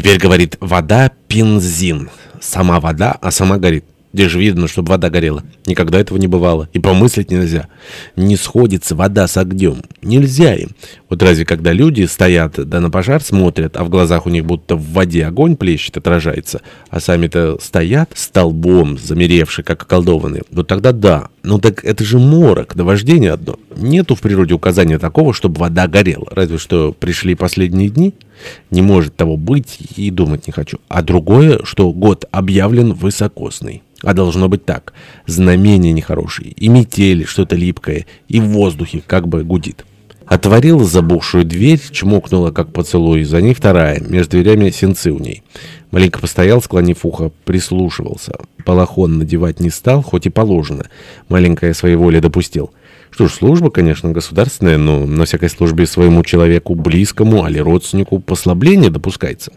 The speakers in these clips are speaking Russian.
Теперь, говорит, вода бензин. Сама вода, а сама горит. Где же видно, чтобы вода горела? Никогда этого не бывало. И помыслить нельзя. Не сходится вода с огнем. Нельзя им. Вот разве когда люди стоят, да на пожар смотрят, а в глазах у них будто в воде огонь плещет, отражается, а сами-то стоят столбом, замеревшие, как околдованные, вот тогда да. Ну так это же морок, наваждение одно. Нету в природе указания такого, чтобы вода горела. Разве что пришли последние дни. Не может того быть и думать не хочу. А другое, что год объявлен высокосный. А должно быть так. Знамения нехорошие, и метели, что-то липкое, и в воздухе как бы гудит. Отворил забухшую дверь, чмокнула, как поцелуй, за ней вторая, между дверями сенцы у ней. Маленько постоял, склонив ухо, прислушивался. Балахон надевать не стал, хоть и положено. Маленькая своей воли допустил. Что ж, служба, конечно, государственная, но на всякой службе своему человеку, близкому, али родственнику, послабление допускается.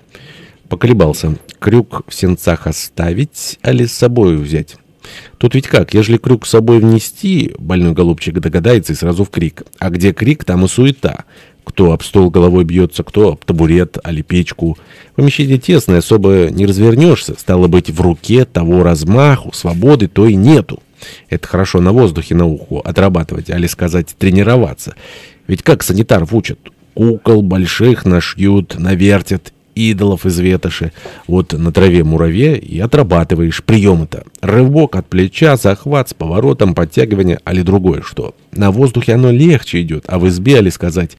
Поколебался. Крюк в сенцах оставить, али с собой взять? Тут ведь как, ежели крюк с собой внести, больной голубчик догадается и сразу в крик. А где крик, там и суета. Кто об стол головой бьется, кто об табурет, али печку. Помещение тесное, особо не развернешься. Стало быть, в руке того размаху, свободы, то и нету. Это хорошо на воздухе на уху отрабатывать, али сказать тренироваться. Ведь как санитаров учат? Кукол больших нашьют, навертят идолов из ветоши. Вот на траве муравье и отрабатываешь приемы-то. Рывок от плеча, захват с поворотом, подтягивание, али другое что. На воздухе оно легче идет, а в избе, али сказать,